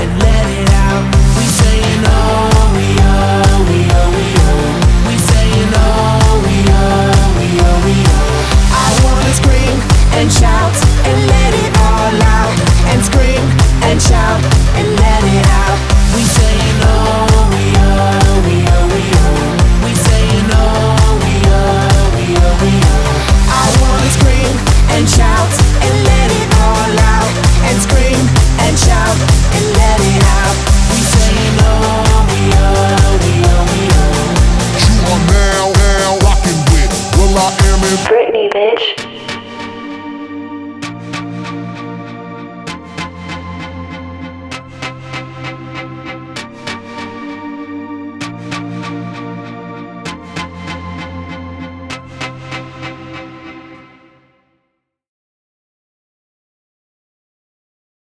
and let